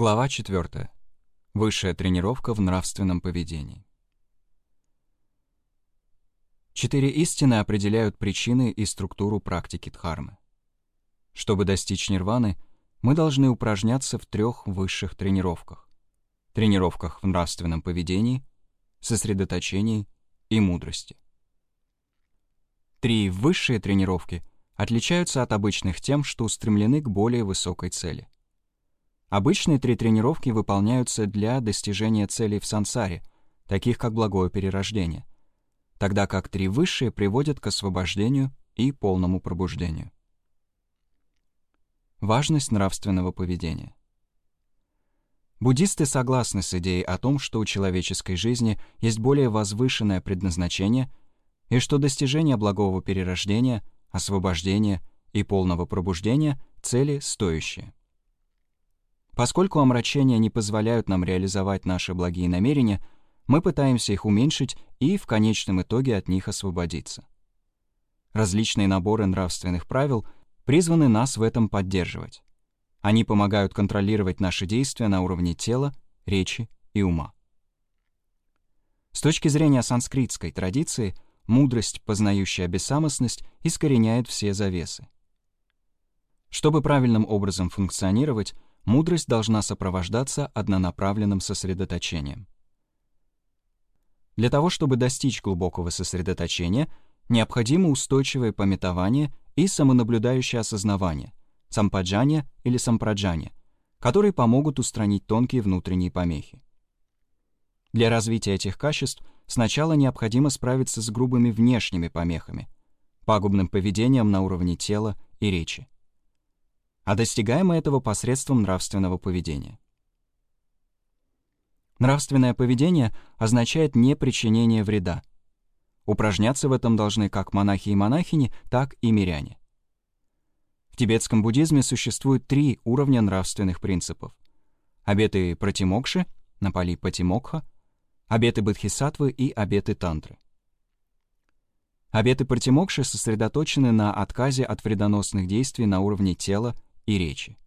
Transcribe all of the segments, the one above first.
Глава 4. Высшая тренировка в нравственном поведении. Четыре истины определяют причины и структуру практики дхармы. Чтобы достичь нирваны, мы должны упражняться в трех высших тренировках. Тренировках в нравственном поведении, сосредоточении и мудрости. Три высшие тренировки отличаются от обычных тем, что устремлены к более высокой цели — Обычные три тренировки выполняются для достижения целей в сансаре, таких как благое перерождение, тогда как три высшие приводят к освобождению и полному пробуждению. Важность нравственного поведения. Буддисты согласны с идеей о том, что у человеческой жизни есть более возвышенное предназначение и что достижение благого перерождения, освобождения и полного пробуждения — цели стоящие. Поскольку омрачения не позволяют нам реализовать наши благие намерения, мы пытаемся их уменьшить и в конечном итоге от них освободиться. Различные наборы нравственных правил призваны нас в этом поддерживать. Они помогают контролировать наши действия на уровне тела, речи и ума. С точки зрения санскритской традиции, мудрость, познающая бессамостность, искореняет все завесы. Чтобы правильным образом функционировать, мудрость должна сопровождаться однонаправленным сосредоточением. Для того, чтобы достичь глубокого сосредоточения, необходимо устойчивое пометование и самонаблюдающее осознавание, сампаджание или сампраджание, которые помогут устранить тонкие внутренние помехи. Для развития этих качеств сначала необходимо справиться с грубыми внешними помехами, пагубным поведением на уровне тела и речи а достигаем мы этого посредством нравственного поведения. Нравственное поведение означает непричинение вреда. Упражняться в этом должны как монахи и монахини, так и миряне. В тибетском буддизме существует три уровня нравственных принципов. Обеты протимокши, на пали патимокха, обеты бодхисаттвы и обеты тантры. Обеты протимокши сосредоточены на отказе от вредоносных действий на уровне тела и речи.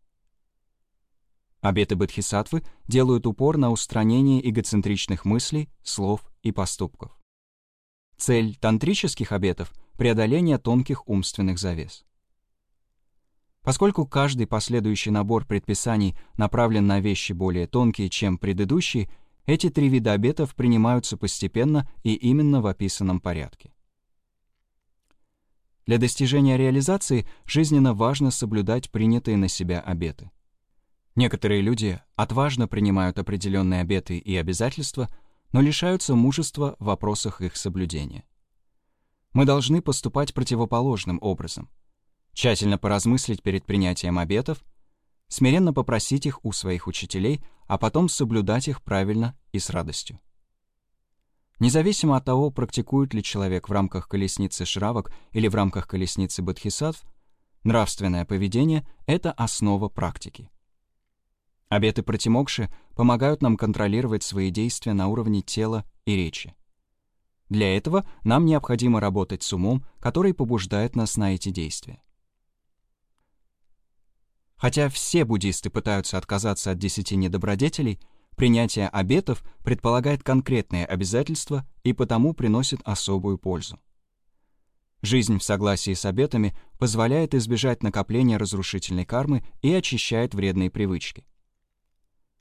Обеты бодхисаттвы делают упор на устранение эгоцентричных мыслей, слов и поступков. Цель тантрических обетов — преодоление тонких умственных завес. Поскольку каждый последующий набор предписаний направлен на вещи более тонкие, чем предыдущие, эти три вида обетов принимаются постепенно и именно в описанном порядке. Для достижения реализации жизненно важно соблюдать принятые на себя обеты. Некоторые люди отважно принимают определенные обеты и обязательства, но лишаются мужества в вопросах их соблюдения. Мы должны поступать противоположным образом. Тщательно поразмыслить перед принятием обетов, смиренно попросить их у своих учителей, а потом соблюдать их правильно и с радостью. Независимо от того, практикует ли человек в рамках колесницы Шравок или в рамках колесницы Бодхисаттв, нравственное поведение — это основа практики. Обеты протимокши помогают нам контролировать свои действия на уровне тела и речи. Для этого нам необходимо работать с умом, который побуждает нас на эти действия. Хотя все буддисты пытаются отказаться от десяти недобродетелей — Принятие обетов предполагает конкретные обязательства и потому приносит особую пользу. Жизнь в согласии с обетами позволяет избежать накопления разрушительной кармы и очищает вредные привычки.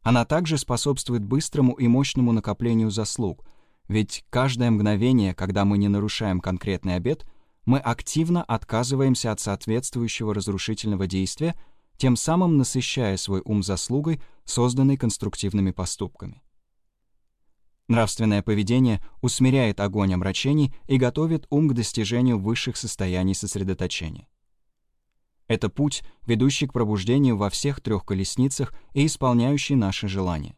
Она также способствует быстрому и мощному накоплению заслуг, ведь каждое мгновение, когда мы не нарушаем конкретный обет, мы активно отказываемся от соответствующего разрушительного действия тем самым насыщая свой ум заслугой, созданной конструктивными поступками. Нравственное поведение усмиряет огонь омрачений и готовит ум к достижению высших состояний сосредоточения. Это путь, ведущий к пробуждению во всех трех колесницах и исполняющий наши желания.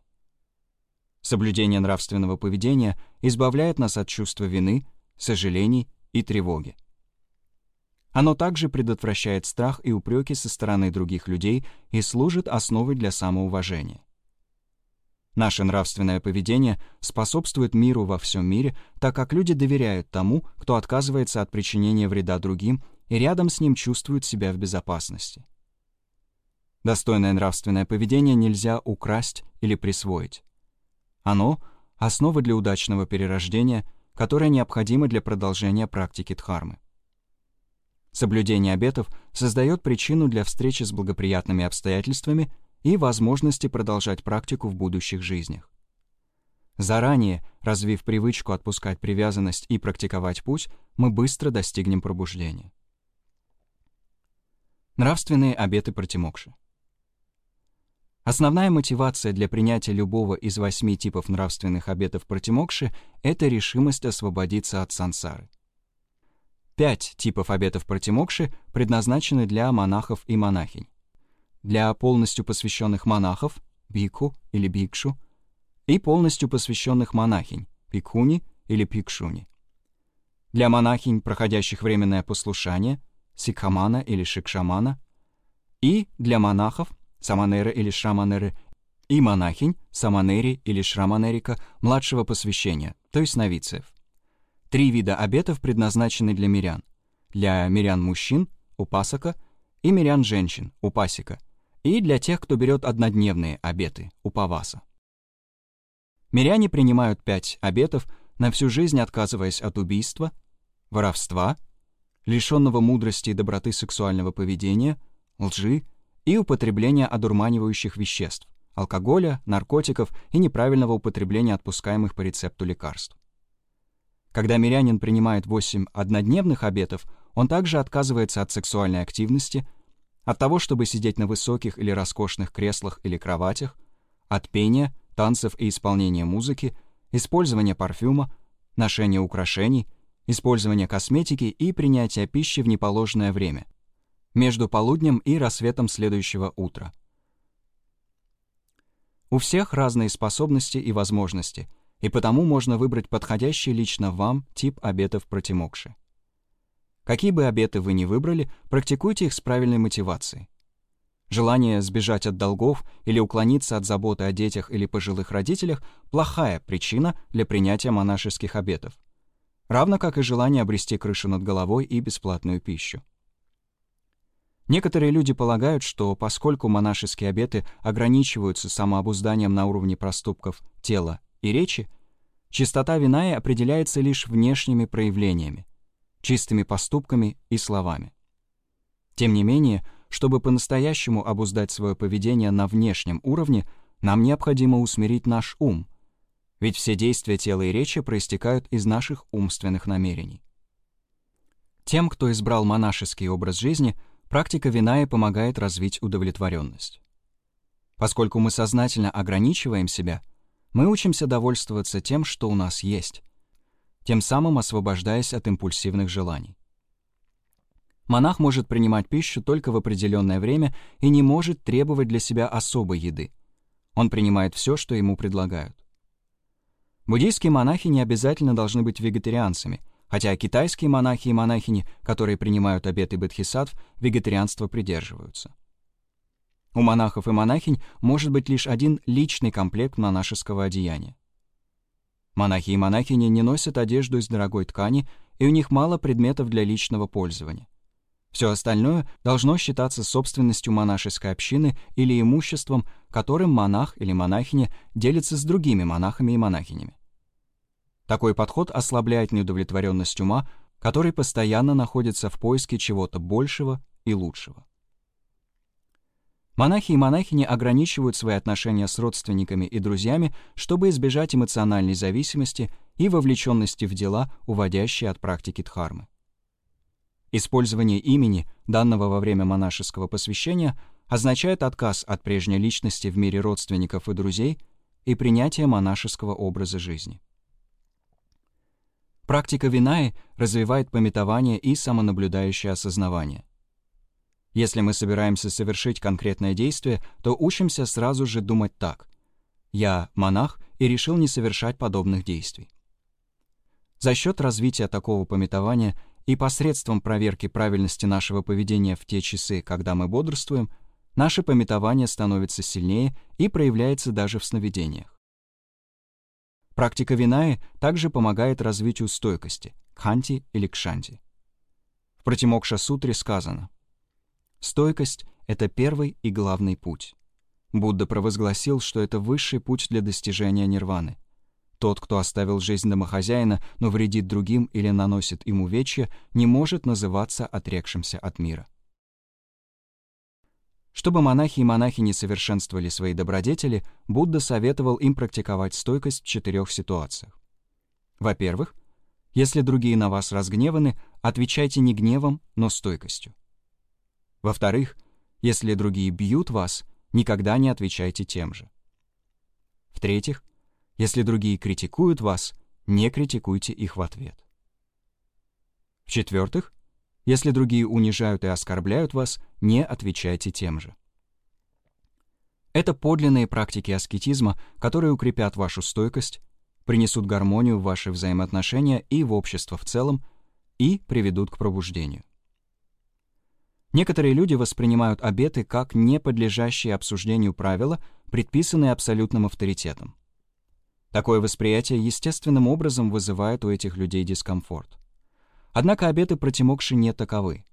Соблюдение нравственного поведения избавляет нас от чувства вины, сожалений и тревоги. Оно также предотвращает страх и упреки со стороны других людей и служит основой для самоуважения. Наше нравственное поведение способствует миру во всем мире, так как люди доверяют тому, кто отказывается от причинения вреда другим и рядом с ним чувствуют себя в безопасности. Достойное нравственное поведение нельзя украсть или присвоить. Оно — основа для удачного перерождения, которое необходимо для продолжения практики дхармы. Соблюдение обетов создает причину для встречи с благоприятными обстоятельствами и возможности продолжать практику в будущих жизнях. Заранее, развив привычку отпускать привязанность и практиковать путь, мы быстро достигнем пробуждения. Нравственные обеты протимокши. Основная мотивация для принятия любого из восьми типов нравственных обетов протимокши — это решимость освободиться от сансары. Пять типов обетов протимокши предназначены для монахов и монахинь. Для полностью посвященных монахов — бикху или бикшу, и полностью посвященных монахинь — пикхуни или пикшуни. Для монахинь, проходящих временное послушание — сикхамана или шикшамана, и для монахов, саманеры или шраманеры, и монахинь, саманери или шраманерика, младшего посвящения, то есть новициев. Три вида обетов предназначены для мирян. Для мирян-мужчин, упасака, и мирян-женщин, упасика, и для тех, кто берет однодневные обеты, упаваса. Миряне принимают пять обетов, на всю жизнь отказываясь от убийства, воровства, лишенного мудрости и доброты сексуального поведения, лжи и употребления одурманивающих веществ, алкоголя, наркотиков и неправильного употребления отпускаемых по рецепту лекарств. Когда мирянин принимает 8 однодневных обетов, он также отказывается от сексуальной активности, от того, чтобы сидеть на высоких или роскошных креслах или кроватях, от пения, танцев и исполнения музыки, использования парфюма, ношения украшений, использование косметики и принятие пищи в неположенное время, между полуднем и рассветом следующего утра. У всех разные способности и возможности, и потому можно выбрать подходящий лично вам тип обетов протимокши. Какие бы обеты вы ни выбрали, практикуйте их с правильной мотивацией. Желание сбежать от долгов или уклониться от заботы о детях или пожилых родителях – плохая причина для принятия монашеских обетов равно как и желание обрести крышу над головой и бесплатную пищу. Некоторые люди полагают, что поскольку монашеские обеты ограничиваются самообузданием на уровне проступков тела и речи, чистота Винаи определяется лишь внешними проявлениями, чистыми поступками и словами. Тем не менее, чтобы по-настоящему обуздать свое поведение на внешнем уровне, нам необходимо усмирить наш ум — ведь все действия тела и речи проистекают из наших умственных намерений. Тем, кто избрал монашеский образ жизни, практика Винаи помогает развить удовлетворенность. Поскольку мы сознательно ограничиваем себя, мы учимся довольствоваться тем, что у нас есть, тем самым освобождаясь от импульсивных желаний. Монах может принимать пищу только в определенное время и не может требовать для себя особой еды. Он принимает все, что ему предлагают. Буддийские монахи не обязательно должны быть вегетарианцами, хотя китайские монахи и монахини, которые принимают обеты бодхисаттв, вегетарианства придерживаются. У монахов и монахинь может быть лишь один личный комплект монашеского одеяния. Монахи и монахини не носят одежду из дорогой ткани, и у них мало предметов для личного пользования. Все остальное должно считаться собственностью монашеской общины или имуществом, которым монах или монахиня делится с другими монахами и монахинями. Такой подход ослабляет неудовлетворенность ума, который постоянно находится в поиске чего-то большего и лучшего. Монахи и монахини ограничивают свои отношения с родственниками и друзьями, чтобы избежать эмоциональной зависимости и вовлеченности в дела, уводящие от практики дхармы. Использование имени, данного во время монашеского посвящения, означает отказ от прежней личности в мире родственников и друзей и принятие монашеского образа жизни. Практика Винаи развивает пометование и самонаблюдающее осознавание. Если мы собираемся совершить конкретное действие, то учимся сразу же думать так. «Я монах и решил не совершать подобных действий». За счет развития такого пометования и посредством проверки правильности нашего поведения в те часы, когда мы бодрствуем, наше пометование становится сильнее и проявляется даже в сновидениях. Практика Винаи также помогает развитию стойкости, кханти или кшанти. В Пратимокша-сутре сказано, «Стойкость — это первый и главный путь. Будда провозгласил, что это высший путь для достижения нирваны. Тот, кто оставил жизнь домохозяина, но вредит другим или наносит им увечья, не может называться отрекшимся от мира. Чтобы монахи и монахи не совершенствовали свои добродетели, Будда советовал им практиковать стойкость в четырех ситуациях. Во-первых, если другие на вас разгневаны, отвечайте не гневом, но стойкостью. Во-вторых, если другие бьют вас, никогда не отвечайте тем же. В-третьих, если другие критикуют вас, не критикуйте их в ответ. В-четвертых, если другие унижают и оскорбляют вас, не отвечайте тем же. Это подлинные практики аскетизма, которые укрепят вашу стойкость, принесут гармонию в ваши взаимоотношения и в общество в целом и приведут к пробуждению. Некоторые люди воспринимают обеты как не подлежащие обсуждению правила, предписанные абсолютным авторитетом. Такое восприятие естественным образом вызывает у этих людей дискомфорт. Однако обеты протимокши не таковы.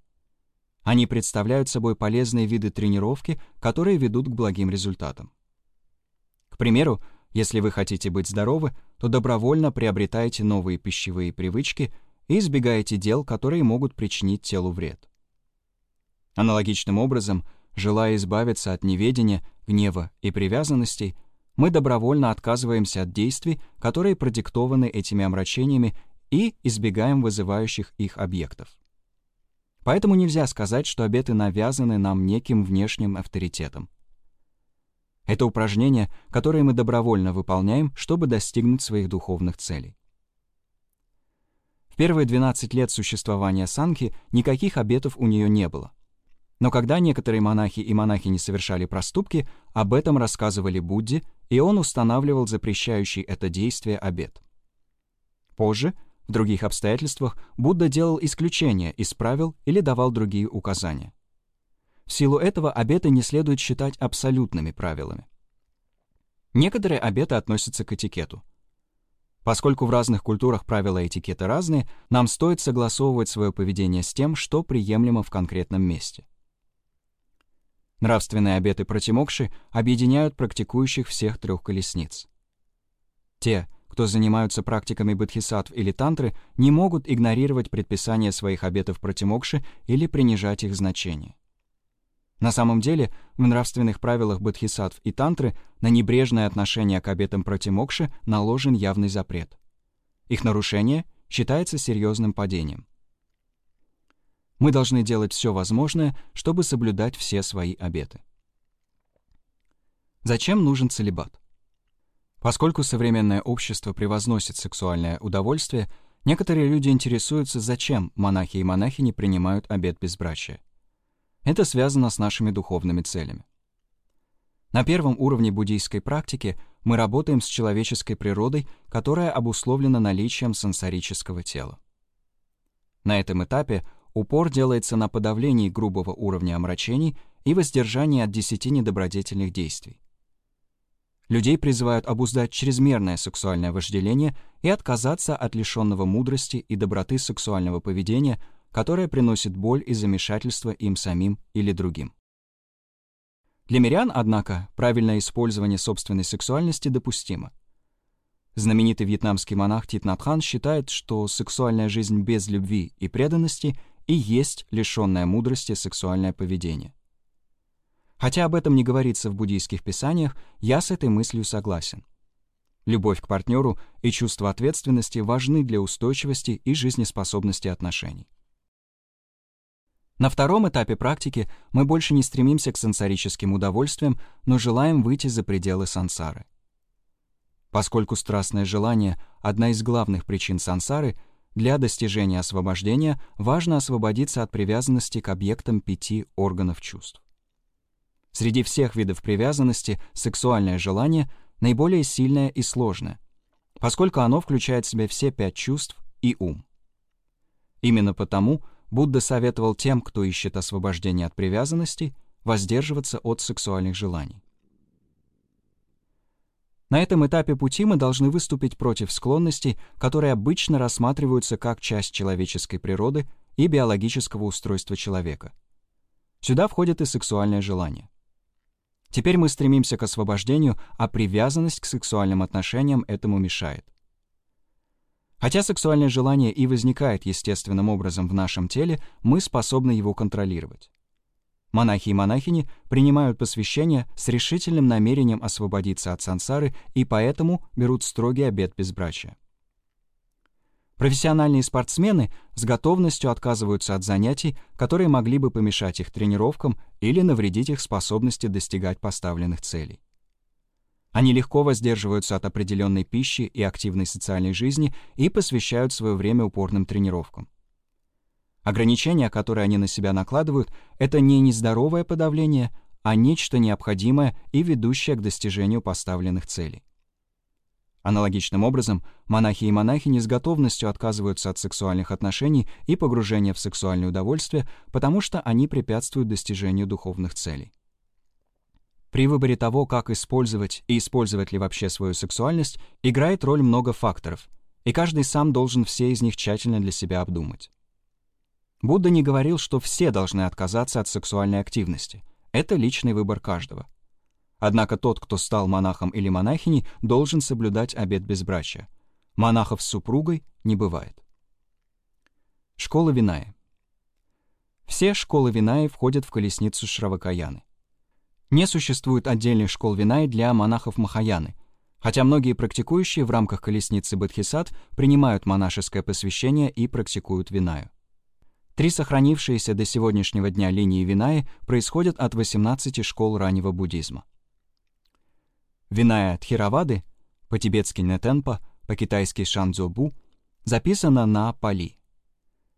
Они представляют собой полезные виды тренировки, которые ведут к благим результатам. К примеру, если вы хотите быть здоровы, то добровольно приобретаете новые пищевые привычки и избегаете дел, которые могут причинить телу вред. Аналогичным образом, желая избавиться от неведения, гнева и привязанностей, мы добровольно отказываемся от действий, которые продиктованы этими омрачениями, и избегаем вызывающих их объектов. Поэтому нельзя сказать, что обеты навязаны нам неким внешним авторитетом. Это упражнение, которое мы добровольно выполняем, чтобы достигнуть своих духовных целей. В первые 12 лет существования Санки никаких обетов у нее не было. Но когда некоторые монахи и монахини совершали проступки, об этом рассказывали Будде, и он устанавливал запрещающий это действие обет. Позже, в других обстоятельствах, Будда делал исключения из правил или давал другие указания. В силу этого обеты не следует считать абсолютными правилами. Некоторые обеты относятся к этикету. Поскольку в разных культурах правила этикета разные, нам стоит согласовывать свое поведение с тем, что приемлемо в конкретном месте. Нравственные обеты протимокши объединяют практикующих всех трех колесниц. Те, кто занимаются практиками бодхисаттв или тантры, не могут игнорировать предписания своих обетов протимокши или принижать их значение. На самом деле, в нравственных правилах бодхисаттв и тантры на небрежное отношение к обетам протимокши наложен явный запрет. Их нарушение считается серьезным падением. Мы должны делать все возможное, чтобы соблюдать все свои обеты. Зачем нужен целебат? Поскольку современное общество превозносит сексуальное удовольствие, некоторые люди интересуются, зачем монахи и монахини принимают обет безбрачия. Это связано с нашими духовными целями. На первом уровне буддийской практики мы работаем с человеческой природой, которая обусловлена наличием сенсорического тела. На этом этапе упор делается на подавлении грубого уровня омрачений и воздержании от десяти недобродетельных действий. Людей призывают обуздать чрезмерное сексуальное вожделение и отказаться от лишенного мудрости и доброты сексуального поведения, которое приносит боль и замешательство им самим или другим. Для мирян, однако, правильное использование собственной сексуальности допустимо. Знаменитый вьетнамский монах Тит Нат Хан считает, что сексуальная жизнь без любви и преданности — и есть лишенное мудрости сексуальное поведение. Хотя об этом не говорится в буддийских писаниях, я с этой мыслью согласен. Любовь к партнеру и чувство ответственности важны для устойчивости и жизнеспособности отношений. На втором этапе практики мы больше не стремимся к сенсорическим удовольствиям, но желаем выйти за пределы сансары. Поскольку страстное желание — одна из главных причин сансары — для достижения освобождения важно освободиться от привязанности к объектам пяти органов чувств. Среди всех видов привязанности сексуальное желание наиболее сильное и сложное, поскольку оно включает в себя все пять чувств и ум. Именно потому Будда советовал тем, кто ищет освобождения от привязанностей, воздерживаться от сексуальных желаний. На этом этапе пути мы должны выступить против склонностей, которые обычно рассматриваются как часть человеческой природы и биологического устройства человека. Сюда входит и сексуальное желание. Теперь мы стремимся к освобождению, а привязанность к сексуальным отношениям этому мешает. Хотя сексуальное желание и возникает естественным образом в нашем теле, мы способны его контролировать. Монахи и монахини принимают посвящение с решительным намерением освободиться от сансары и поэтому берут строгий обет безбрачия. Профессиональные спортсмены с готовностью отказываются от занятий, которые могли бы помешать их тренировкам или навредить их способности достигать поставленных целей. Они легко воздерживаются от определенной пищи и активной социальной жизни и посвящают свое время упорным тренировкам. Ограничения, которые они на себя накладывают, это не нездоровое подавление, а нечто необходимое и ведущее к достижению поставленных целей. Аналогичным образом, монахи и монахини с готовностью отказываются от сексуальных отношений и погружения в сексуальное удовольствие, потому что они препятствуют достижению духовных целей. При выборе того, как использовать и использовать ли вообще свою сексуальность, играет роль много факторов, и каждый сам должен все из них тщательно для себя обдумать. Будда не говорил, что все должны отказаться от сексуальной активности. Это личный выбор каждого. Однако тот, кто стал монахом или монахиней, должен соблюдать обет безбрачия. Монахов с супругой не бывает. Школа Винаи. Все школы Винаи входят в колесницу Шравакаяны. Не существует отдельных школ Винаи для монахов Махаяны, хотя многие практикующие в рамках колесницы Бодхисат принимают монашеское посвящение и практикуют Винаю. Три сохранившиеся до сегодняшнего дня линии Винаи происходят от 18 школ раннего буддизма. Виная Тхиравады, по-тибетски Нетенпа, по-китайски Шанзобу, записана на пали.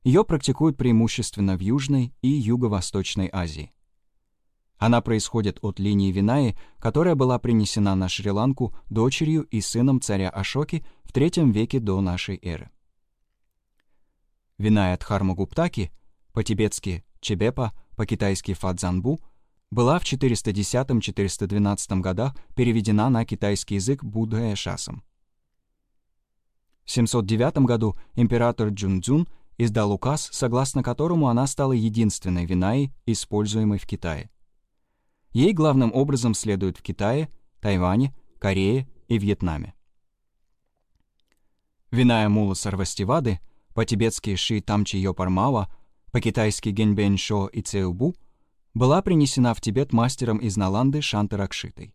Ее практикуют преимущественно в Южной и Юго-Восточной Азии. Она происходит от линии Винаи, которая была принесена на Шри-Ланку дочерью и сыном царя Ашоки в III веке до нашей эры. Виная Дхармагуптаки, по-тибетски Чебепа, по-китайски Фадзанбу — была в 410-412 годах переведена на китайский язык Будда Эшасом. В 709 году император Джунцзюн издал указ, согласно которому она стала единственной винаей, используемой в Китае. Ей главным образом следует в Китае, Тайване, Корее и Вьетнаме. Виная Мула Сарвастивады, по-тибетски Ши Тамчи Йопармава, по-китайски Генбен Шо и Цеубу — была принесена в Тибет мастером из Наланды Шантаракшитой.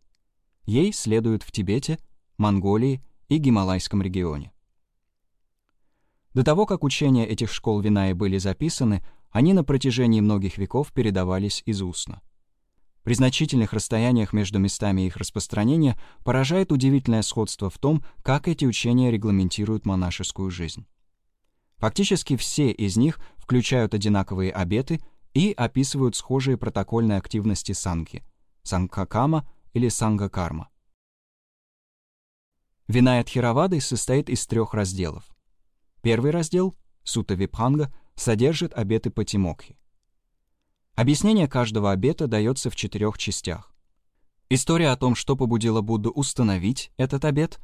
Ей следуют в Тибете, Монголии и Гималайском регионе. До того, как учения этих школ Винаи были записаны, они на протяжении многих веков передавались из устно. При значительных расстояниях между местами их распространения поражает удивительное сходство в том, как эти учения регламентируют монашескую жизнь. Фактически все из них включают одинаковые обеты и описывают схожие протокольные активности санки — сангхакама или сангакарма. Виная Тхиравады состоит из трех разделов. Первый раздел, Сута Випханга, содержит обеты Патимокхи. Объяснение каждого обета дается в четырех частях. История о том, что побудило Будду установить этот обет,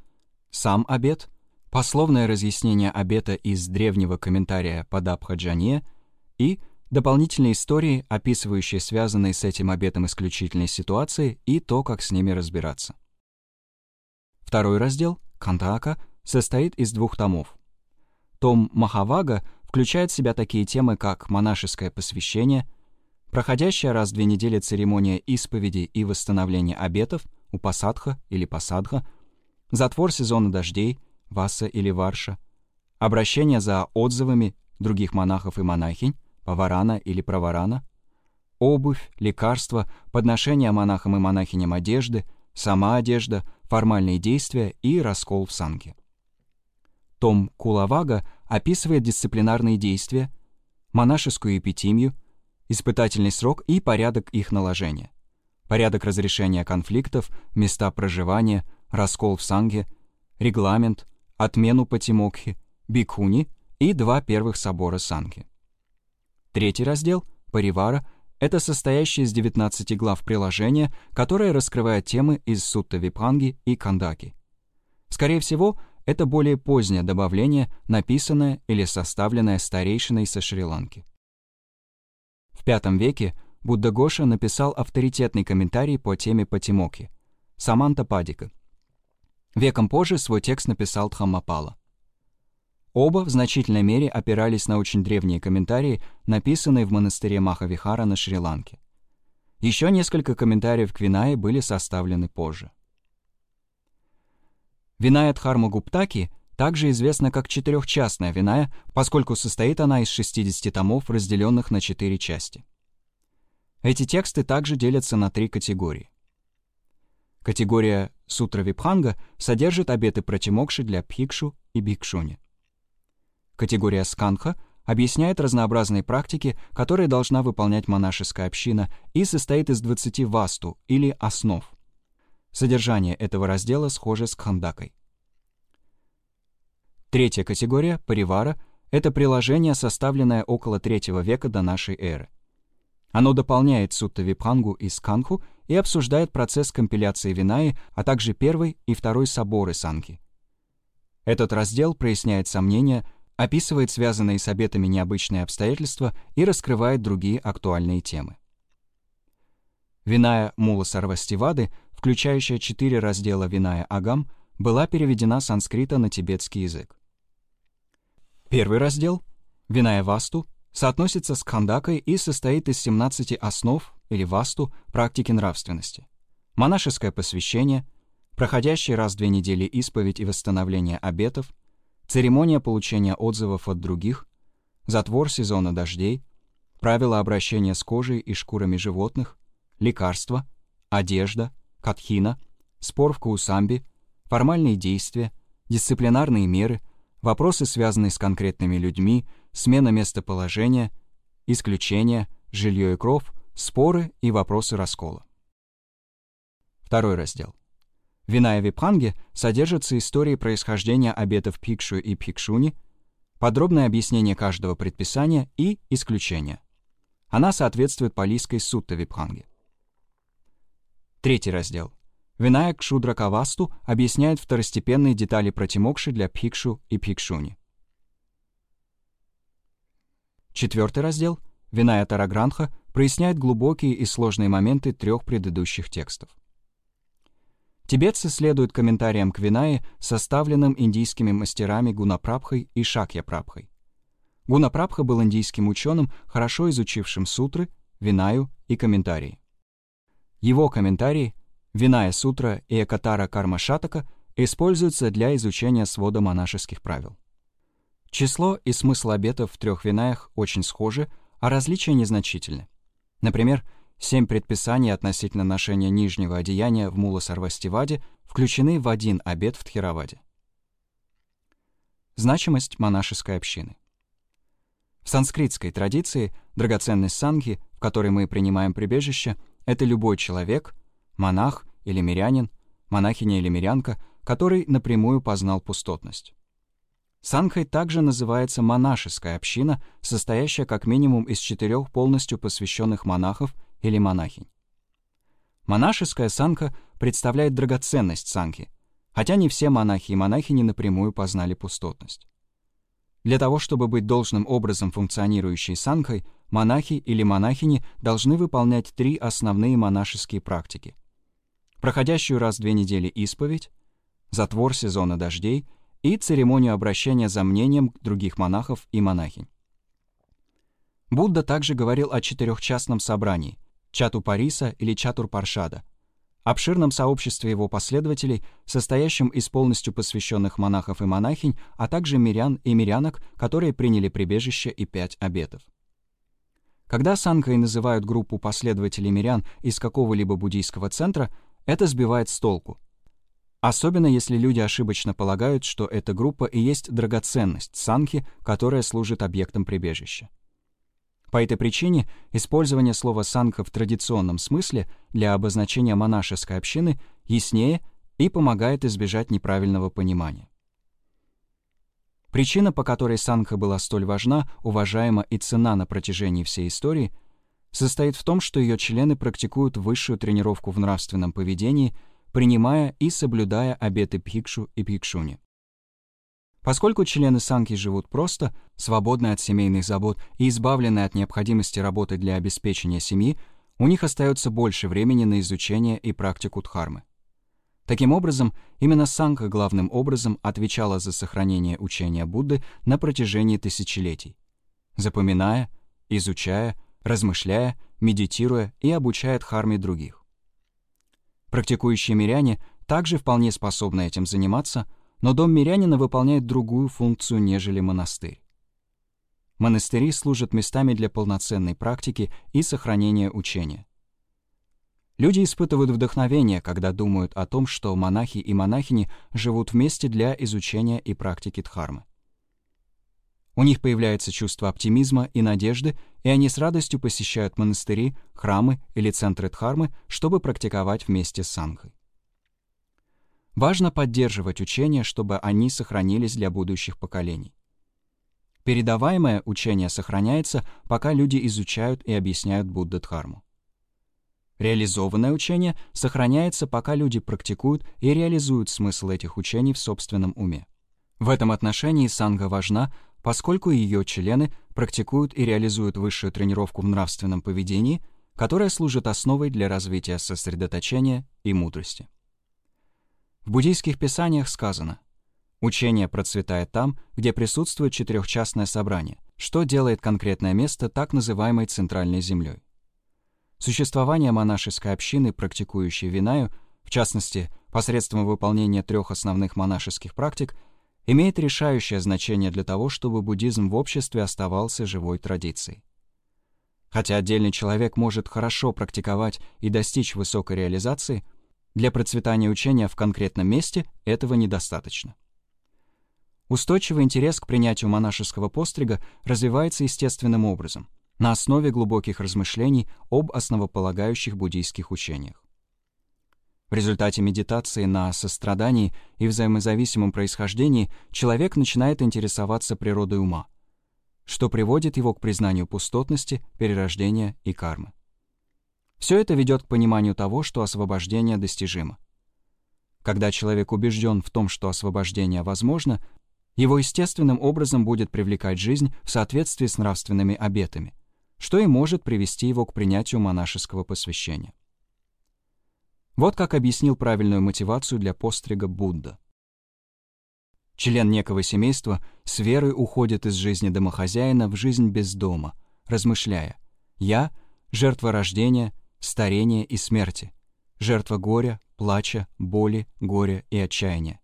сам обет, пословное разъяснение обета из древнего комментария Падабхаджане и дополнительные истории, описывающие связанные с этим обетом исключительные ситуации и то, как с ними разбираться. Второй раздел, Кантака, состоит из двух томов. Том Махавага включает в себя такие темы, как монашеское посвящение, проходящая раз в две недели церемония исповеди и восстановления обетов, упасадха или пасадха, затвор сезона дождей, васа или варша, обращение за отзывами других монахов и монахинь, Паварана или Праварана, обувь, лекарства, подношения монахам и монахиням одежды, сама одежда, формальные действия и раскол в санке. Том Кулавага описывает дисциплинарные действия, монашескую эпитимию, испытательный срок и порядок их наложения, порядок разрешения конфликтов, места проживания, раскол в санге, регламент, отмену патимокхи, бикхуни и два первых собора санги. Третий раздел «Паривара» — это состоящее из 19 глав приложение, которое раскрывает темы из Сутта Випханги и Кандаки. Скорее всего, это более позднее добавление, написанное или составленное старейшиной со Шри-Ланки. В V веке Будда Гоша написал авторитетный комментарий по теме Патимоки Саманта Падика. Веком позже свой текст написал Дхаммапала. Оба в значительной мере опирались на очень древние комментарии, написанные в монастыре Махавихара на Шри-Ланке. Еще несколько комментариев к Винае были составлены позже. Виная Дхарма Гуптаки также известна как четырехчастная Виная, поскольку состоит она из 60 томов, разделенных на четыре части. Эти тексты также делятся на три категории. Категория Сутра Випханга содержит обеты протимокши для Пхикшу и Бхикшуни. Категория Сканха объясняет разнообразные практики, которые должна выполнять монашеская община и состоит из 20 васту или основ. Содержание этого раздела схоже с Кхандакой. Третья категория, Паривара, это приложение, составленное около третьего века до нашей эры. Оно дополняет Сутта Випхангу и Сканху и обсуждает процесс компиляции Винаи, а также первый и второй соборы Санки. Этот раздел проясняет сомнения, описывает связанные с обетами необычные обстоятельства и раскрывает другие актуальные темы. Виная Мула Сарвастивады, включающая четыре раздела Виная Агам, была переведена с санскрита на тибетский язык. Первый раздел, Виная Васту, соотносится с Кхандакой и состоит из 17 основ или васту практики нравственности. Монашеское посвящение, проходящий раз в две недели исповедь и восстановление обетов, церемония получения отзывов от других, затвор сезона дождей, правила обращения с кожей и шкурами животных, лекарства, одежда, катхина, спор в каусамби, формальные действия, дисциплинарные меры, вопросы, связанные с конкретными людьми, смена местоположения, исключения, жилье и кров, споры и вопросы раскола. Второй раздел. Виная Випханге содержатся истории происхождения обетов Пикшу и Пикшуни, подробное объяснение каждого предписания и исключения. Она соответствует палийской Сутта Випханге. Третий раздел. Винаяк Шудракавасту объясняет второстепенные детали протимокши для Пикшу и Пикшуни. Четвертый раздел. Виная Тарагранха проясняет глубокие и сложные моменты трех предыдущих текстов. Тибетцы следуют комментариям к Винае, составленным индийскими мастерами Гунапрабхой и Шакьяпрабхой. Гунапрабха был индийским ученым, хорошо изучившим сутры, Винаю и комментарии. Его комментарии Виная сутра и Экатара Карма Шатака используются для изучения свода монашеских правил. Число и смысл обетов в трех винаях очень схожи, а различия незначительны. Например, Семь предписаний относительно ношения нижнего одеяния в Мула-Сарвастиваде включены в один обет в Тхираваде. Значимость монашеской общины. В санскритской традиции драгоценность санги, в которой мы принимаем прибежище, это любой человек, монах или мирянин, монахиня или мирянка, который напрямую познал пустотность. Санхой также называется монашеская община, состоящая как минимум из четырех полностью посвященных монахов или монахинь. Монашеская санка представляет драгоценность санки, хотя не все монахи и монахини напрямую познали пустотность. Для того, чтобы быть должным образом функционирующей санкой, монахи или монахини должны выполнять три основные монашеские практики. Проходящую раз в две недели исповедь, затвор сезона дождей и церемонию обращения за мнением других монахов и монахинь. Будда также говорил о четырехчастном собрании, Чату Париса или Чатур Паршада, обширном сообществе его последователей, состоящем из полностью посвященных монахов и монахинь, а также мирян и мирянок, которые приняли прибежище и пять обетов. Когда санкой называют группу последователей мирян из какого-либо буддийского центра, это сбивает с толку. Особенно если люди ошибочно полагают, что эта группа и есть драгоценность санки, которая служит объектом прибежища. По этой причине использование слова «сангха» в традиционном смысле для обозначения монашеской общины яснее и помогает избежать неправильного понимания. Причина, по которой сангха была столь важна, уважаема и цена на протяжении всей истории, состоит в том, что ее члены практикуют высшую тренировку в нравственном поведении, принимая и соблюдая обеты Пхикшу и Пхикшуни. Поскольку члены санки живут просто, свободны от семейных забот и избавлены от необходимости работать для обеспечения семьи, у них остается больше времени на изучение и практику дхармы. Таким образом, именно Санка главным образом отвечала за сохранение учения Будды на протяжении тысячелетий, запоминая, изучая, размышляя, медитируя и обучая дхарме других. Практикующие миряне также вполне способны этим заниматься, но дом мирянина выполняет другую функцию, нежели монастырь. Монастыри служат местами для полноценной практики и сохранения учения. Люди испытывают вдохновение, когда думают о том, что монахи и монахини живут вместе для изучения и практики дхармы. У них появляется чувство оптимизма и надежды, и они с радостью посещают монастыри, храмы или центры дхармы, чтобы практиковать вместе с сангхой. Важно поддерживать учения, чтобы они сохранились для будущих поколений. Передаваемое учение сохраняется, пока люди изучают и объясняют Будда-дхарму. Реализованное учение сохраняется, пока люди практикуют и реализуют смысл этих учений в собственном уме. В этом отношении санга важна, поскольку ее члены практикуют и реализуют высшую тренировку в нравственном поведении, которая служит основой для развития сосредоточения и мудрости. В буддийских писаниях сказано «Учение процветает там, где присутствует четырехчастное собрание, что делает конкретное место так называемой центральной землей». Существование монашеской общины, практикующей Винаю, в частности, посредством выполнения трех основных монашеских практик, имеет решающее значение для того, чтобы буддизм в обществе оставался живой традицией. Хотя отдельный человек может хорошо практиковать и достичь высокой реализации, для процветания учения в конкретном месте этого недостаточно. Устойчивый интерес к принятию монашеского пострига развивается естественным образом, на основе глубоких размышлений об основополагающих буддийских учениях. В результате медитации на сострадании и взаимозависимом происхождении человек начинает интересоваться природой ума, что приводит его к признанию пустотности, перерождения и кармы. Все это ведет к пониманию того, что освобождение достижимо. Когда человек убежден в том, что освобождение возможно, его естественным образом будет привлекать жизнь в соответствии с нравственными обетами, что и может привести его к принятию монашеского посвящения. Вот как объяснил правильную мотивацию для пострига Будда. Член некого семейства с верой уходит из жизни домохозяина в жизнь без дома, размышляя «Я — жертва рождения, старения и смерти, жертва горя, плача, боли, горя и отчаяния.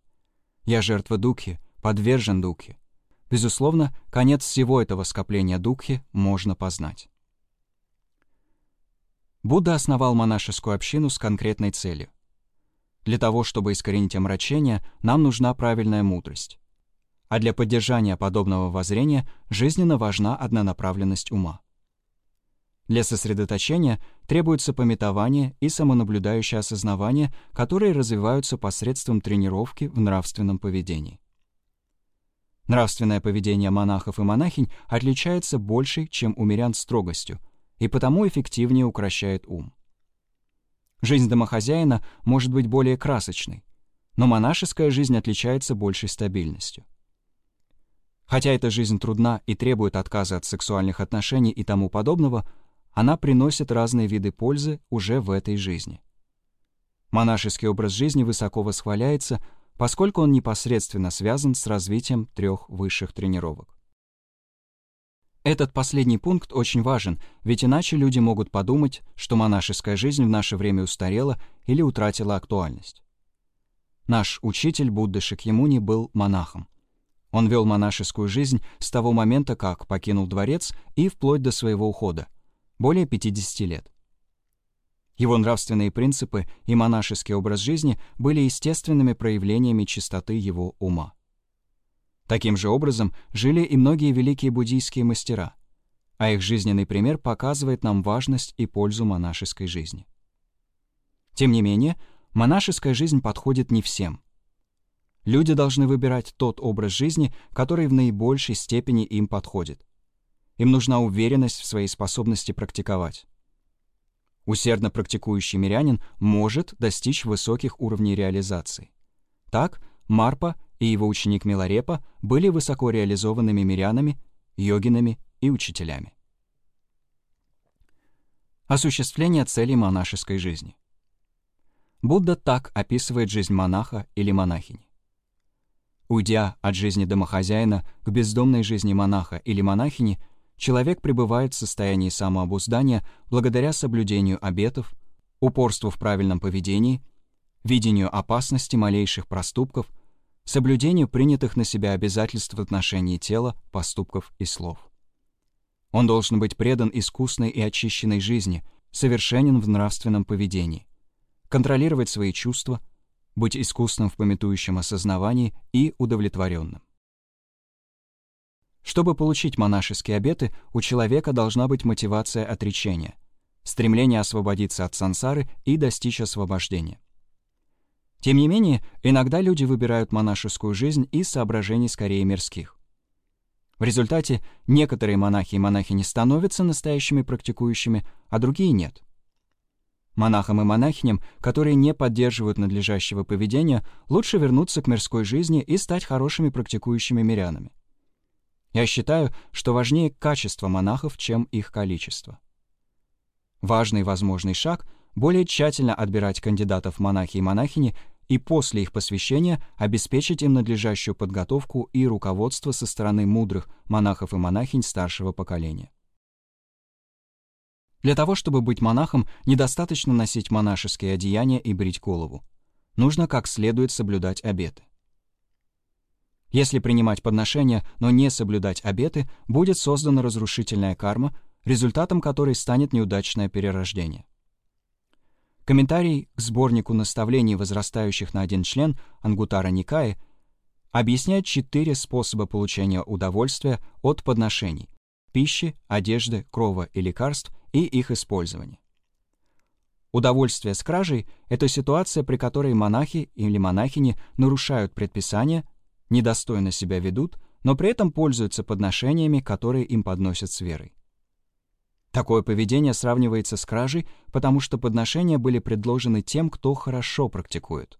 Я жертва Дукхи, подвержен Дукхе. Безусловно, конец всего этого скопления Дукхи можно познать. Будда основал монашескую общину с конкретной целью. Для того, чтобы искоренить омрачение, нам нужна правильная мудрость. А для поддержания подобного воззрения жизненно важна однонаправленность ума. Для сосредоточения требуется пометование и самонаблюдающее осознавание, которые развиваются посредством тренировки в нравственном поведении. Нравственное поведение монахов и монахинь отличается большей, чем у мирян, строгостью, и потому эффективнее укращает ум. Жизнь домохозяина может быть более красочной, но монашеская жизнь отличается большей стабильностью. Хотя эта жизнь трудна и требует отказа от сексуальных отношений и тому подобного, она приносит разные виды пользы уже в этой жизни. Монашеский образ жизни высоко восхваляется, поскольку он непосредственно связан с развитием трех высших тренировок. Этот последний пункт очень важен, ведь иначе люди могут подумать, что монашеская жизнь в наше время устарела или утратила актуальность. Наш учитель Будда Шакьямуни был монахом. Он вел монашескую жизнь с того момента, как покинул дворец и вплоть до своего ухода — более 50 лет. Его нравственные принципы и монашеский образ жизни были естественными проявлениями чистоты его ума. Таким же образом жили и многие великие буддийские мастера, а их жизненный пример показывает нам важность и пользу монашеской жизни. Тем не менее, монашеская жизнь подходит не всем. Люди должны выбирать тот образ жизни, который в наибольшей степени им подходит. Им нужна уверенность в своей способности практиковать. Усердно практикующий мирянин может достичь высоких уровней реализации. Так, Марпа и его ученик Миларепа были высоко реализованными мирянами, йогинами и учителями. Осуществление целей монашеской жизни. Будда так описывает жизнь монаха или монахини. Уйдя от жизни домохозяина к бездомной жизни монаха или монахини, человек пребывает в состоянии самообуздания благодаря соблюдению обетов, упорству в правильном поведении, видению опасности малейших проступков, соблюдению принятых на себя обязательств в отношении тела, поступков и слов. Он должен быть предан искусной и очищенной жизни, совершенен в нравственном поведении, контролировать свои чувства, быть искусным в пометующем осознавании и удовлетворенным. Чтобы получить монашеские обеты, у человека должна быть мотивация отречения, стремление освободиться от сансары и достичь освобождения. Тем не менее, иногда люди выбирают монашескую жизнь из соображений скорее мирских. В результате некоторые монахи и монахини становятся настоящими практикующими, а другие нет. Монахам и монахиням, которые не поддерживают надлежащего поведения, лучше вернуться к мирской жизни и стать хорошими практикующими мирянами. Я считаю, что важнее качество монахов, чем их количество. Важный возможный шаг — более тщательно отбирать кандидатов монахи и монахини и после их посвящения обеспечить им надлежащую подготовку и руководство со стороны мудрых монахов и монахинь старшего поколения. Для того, чтобы быть монахом, недостаточно носить монашеские одеяния и брить голову. Нужно как следует соблюдать обеты. Если принимать подношения, но не соблюдать обеты, будет создана разрушительная карма, результатом которой станет неудачное перерождение. Комментарий к сборнику наставлений возрастающих на один член Ангутара Никаи объясняет четыре способа получения удовольствия от подношений – пищи, одежды, крова и лекарств и их использования. Удовольствие с кражей – это ситуация, при которой монахи или монахини нарушают предписания, недостойно себя ведут, но при этом пользуются подношениями, которые им подносят с верой. Такое поведение сравнивается с кражей, потому что подношения были предложены тем, кто хорошо практикует.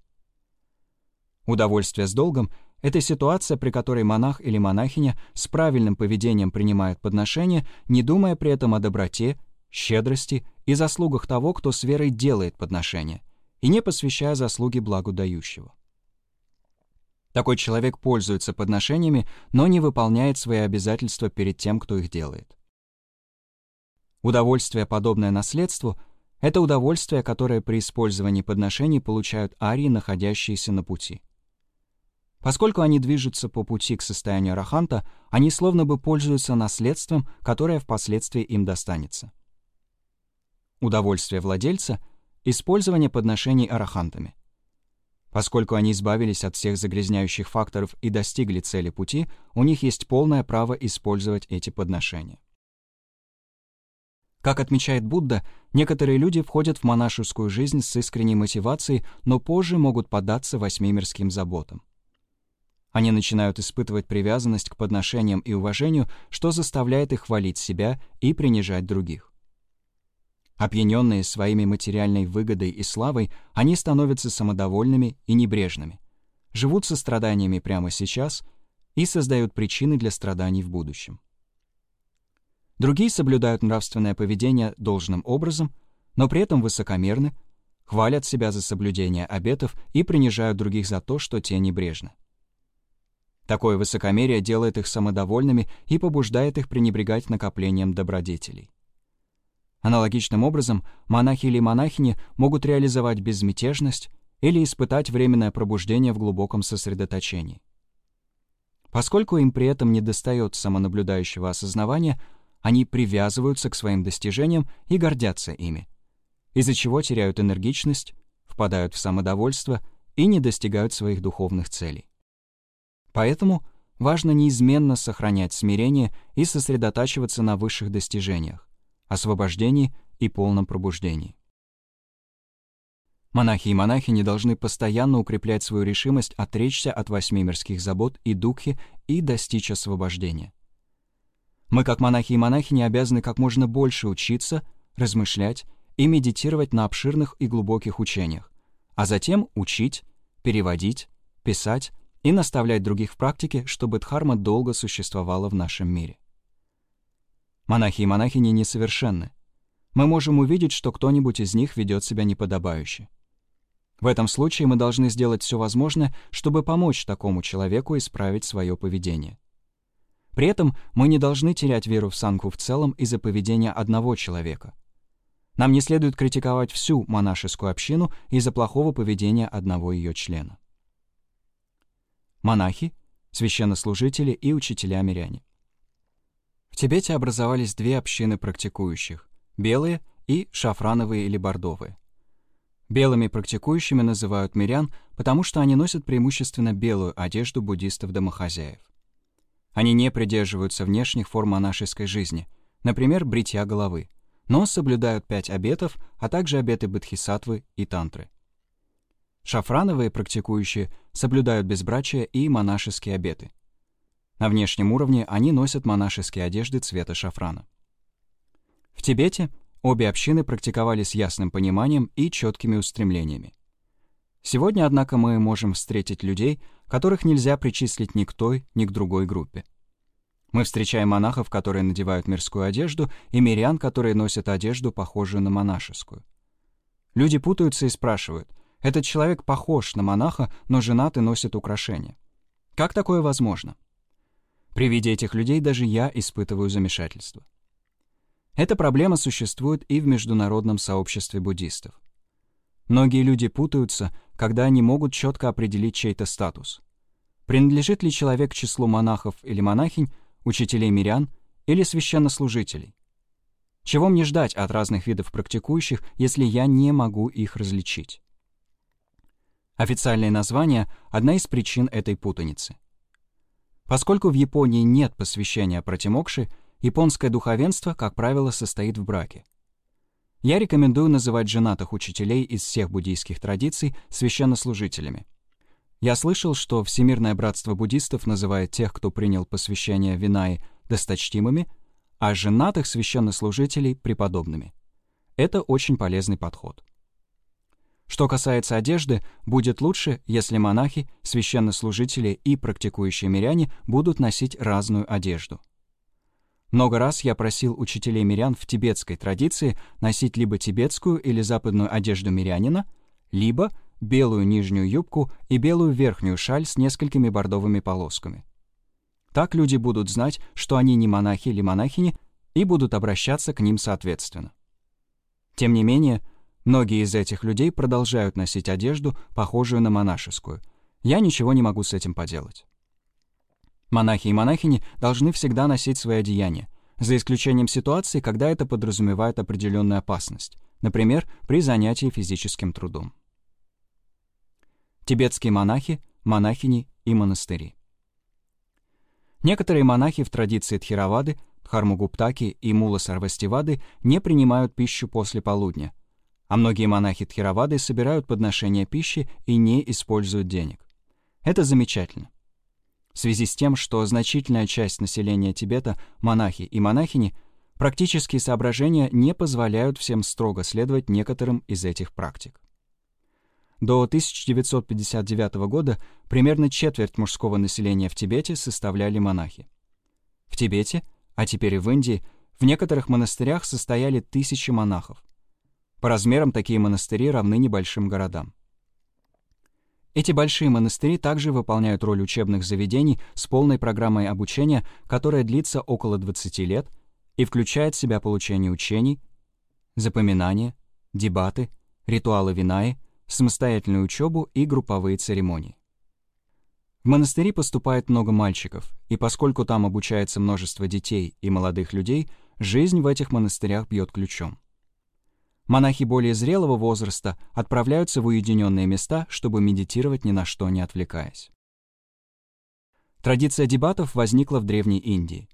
Удовольствие с долгом — это ситуация, при которой монах или монахиня с правильным поведением принимает подношения, не думая при этом о доброте, щедрости и заслугах того, кто с верой делает подношения, и не посвящая заслуги благу дающего. Такой человек пользуется подношениями, но не выполняет свои обязательства перед тем, кто их делает. Удовольствие, подобное наследству, это удовольствие, которое при использовании подношений получают арии, находящиеся на пути. Поскольку они движутся по пути к состоянию араханта, они словно бы пользуются наследством, которое впоследствии им достанется. Удовольствие владельца — использование подношений арахантами. Поскольку они избавились от всех загрязняющих факторов и достигли цели пути, у них есть полное право использовать эти подношения. Как отмечает Будда, некоторые люди входят в монашескую жизнь с искренней мотивацией, но позже могут поддаться восьмимирским заботам. Они начинают испытывать привязанность к подношениям и уважению, что заставляет их хвалить себя и принижать других. Опьяненные своими материальной выгодой и славой, они становятся самодовольными и небрежными, живут со страданиями прямо сейчас и создают причины для страданий в будущем. Другие соблюдают нравственное поведение должным образом, но при этом высокомерны, хвалят себя за соблюдение обетов и принижают других за то, что те небрежны. Такое высокомерие делает их самодовольными и побуждает их пренебрегать накоплением добродетелей. Аналогичным образом монахи или монахини могут реализовать безмятежность или испытать временное пробуждение в глубоком сосредоточении. Поскольку им при этом недостает самонаблюдающего осознавания, они привязываются к своим достижениям и гордятся ими, из-за чего теряют энергичность, впадают в самодовольство и не достигают своих духовных целей. Поэтому важно неизменно сохранять смирение и сосредотачиваться на высших достижениях, освобождении и полном пробуждении. Монахи и монахини должны постоянно укреплять свою решимость отречься от восьми мирских забот и духи и достичь освобождения. Мы, как монахи и монахини, обязаны как можно больше учиться, размышлять и медитировать на обширных и глубоких учениях, а затем учить, переводить, писать и наставлять других в практике, чтобы дхарма долго существовала в нашем мире. Монахи и монахини несовершенны. мы можем увидеть, что кто-нибудь из них ведет себя неподобающе. В этом случае мы должны сделать все возможное, чтобы помочь такому человеку исправить свое поведение. При этом мы не должны терять веру в Санку в целом из-за поведения одного человека. Нам не следует критиковать всю монашескую общину из-за плохого поведения одного ее члена. Монахи, священнослужители и учителя-миряне. В Тибете образовались две общины практикующих — белые и шафрановые или бордовые. Белыми практикующими называют мирян, потому что они носят преимущественно белую одежду буддистов-домохозяев. Они не придерживаются внешних форм монашеской жизни, например, бритья головы, но соблюдают пять обетов, а также обеты бодхисаттвы и тантры. Шафрановые практикующие соблюдают безбрачие и монашеские обеты. На внешнем уровне они носят монашеские одежды цвета шафрана. В Тибете обе общины практиковали с ясным пониманием и четкими устремлениями. Сегодня, однако, мы можем встретить людей, которых нельзя причислить ни к той, ни к другой группе. Мы встречаем монахов, которые надевают мирскую одежду, и мирян, которые носят одежду, похожую на монашескую. Люди путаются и спрашивают, этот человек похож на монаха, но женат и носит украшения. Как такое возможно? При виде этих людей даже я испытываю замешательство. Эта проблема существует и в международном сообществе буддистов. Многие люди путаются, когда они могут четко определить чей-то статус. Принадлежит ли человек к числу монахов или монахинь, учителей мирян или священнослужителей? Чего мне ждать от разных видов практикующих, если я не могу их различить? Официальное название — одна из причин этой путаницы. Поскольку в Японии нет посвящения протимокши, японское духовенство, как правило, состоит в браке. Я рекомендую называть женатых учителей из всех буддийских традиций священнослужителями. Я слышал, что Всемирное братство буддистов называет тех, кто принял посвящение Винаи, досточтимыми, а женатых священнослужителей — преподобными. Это очень полезный подход. Что касается одежды, будет лучше, если монахи, священнослужители и практикующие миряне будут носить разную одежду. Много раз я просил учителей мирян в тибетской традиции носить либо тибетскую или западную одежду мирянина, либо белую нижнюю юбку и белую верхнюю шаль с несколькими бордовыми полосками. Так люди будут знать, что они не монахи или монахини, и будут обращаться к ним соответственно. Тем не менее, многие из этих людей продолжают носить одежду, похожую на монашескую. Я ничего не могу с этим поделать. Монахи и монахини должны всегда носить свои одеяния, за исключением ситуации, когда это подразумевает определенную опасность, например, при занятии физическим трудом. Тибетские монахи, монахини и монастыри. Некоторые монахи в традиции Тхировады, Дхармагуптаки и Мула Сарвастивады не принимают пищу после полудня, а многие монахи Тхировады собирают подношения пищи и не используют денег. Это замечательно. В связи с тем, что значительная часть населения Тибета, монахи и монахини, практические соображения не позволяют всем строго следовать некоторым из этих практик. До 1959 года примерно четверть мужского населения в Тибете составляли монахи. В Тибете, а теперь и в Индии, в некоторых монастырях состояли тысячи монахов. По размерам такие монастыри равны небольшим городам. Эти большие монастыри также выполняют роль учебных заведений с полной программой обучения, которая длится около 20 лет и включает в себя получение учений, запоминания, дебаты, ритуалы Винаи, самостоятельную учебу и групповые церемонии. В монастыри поступает много мальчиков, и поскольку там обучается множество детей и молодых людей, жизнь в этих монастырях бьет ключом. Монахи более зрелого возраста отправляются в уединенные места, чтобы медитировать ни на что не отвлекаясь. Традиция дебатов возникла в Древней Индии.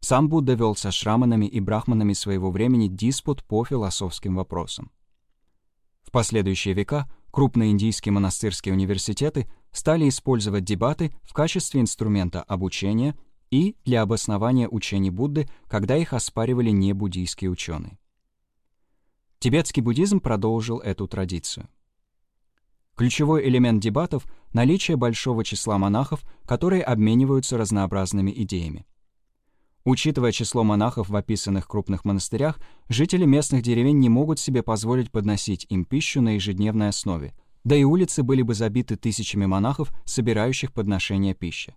Сам Будда вел со шраманами и брахманами своего времени диспут по философским вопросам. В последующие века крупные индийские монастырские университеты стали использовать дебаты в качестве инструмента обучения и для обоснования учений Будды, когда их оспаривали небуддийские ученые. Тибетский буддизм продолжил эту традицию. Ключевой элемент дебатов — наличие большого числа монахов, которые обмениваются разнообразными идеями. Учитывая число монахов в описанных крупных монастырях, жители местных деревень не могут себе позволить подносить им пищу на ежедневной основе, да и улицы были бы забиты тысячами монахов, собирающих подношения пищи.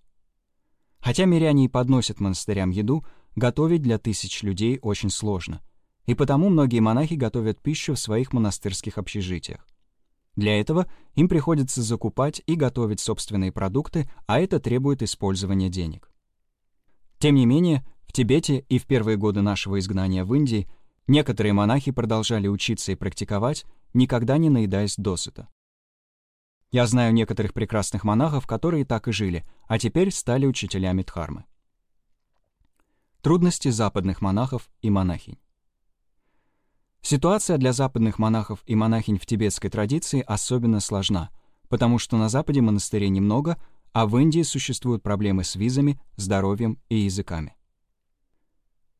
Хотя миряне и подносят монастырям еду, готовить для тысяч людей очень сложно, и потому многие монахи готовят пищу в своих монастырских общежитиях. Для этого им приходится закупать и готовить собственные продукты, а это требует использования денег. Тем не менее, в Тибете и в первые годы нашего изгнания в Индии некоторые монахи продолжали учиться и практиковать, никогда не наедаясь досыта. Я знаю некоторых прекрасных монахов, которые так и жили, а теперь стали учителями Дхармы. Трудности западных монахов и монахинь. Ситуация для западных монахов и монахинь в тибетской традиции особенно сложна, потому что на Западе монастырей немного, а в Индии существуют проблемы с визами, здоровьем и языками.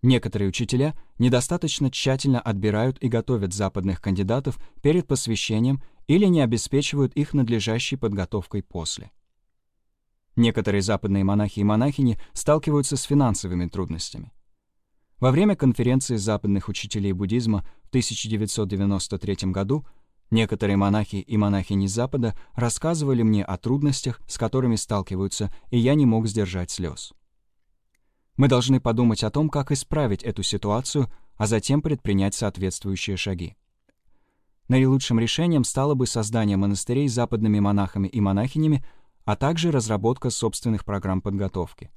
Некоторые учителя недостаточно тщательно отбирают и готовят западных кандидатов перед посвящением или не обеспечивают их надлежащей подготовкой после. Некоторые западные монахи и монахини сталкиваются с финансовыми трудностями. Во время конференции западных учителей буддизма в 1993 году некоторые монахи и монахини Запада рассказывали мне о трудностях, с которыми сталкиваются, и я не мог сдержать слез. Мы должны подумать о том, как исправить эту ситуацию, а затем предпринять соответствующие шаги. Наилучшим решением стало бы создание монастырей западными монахами и монахинями, а также разработка собственных программ подготовки.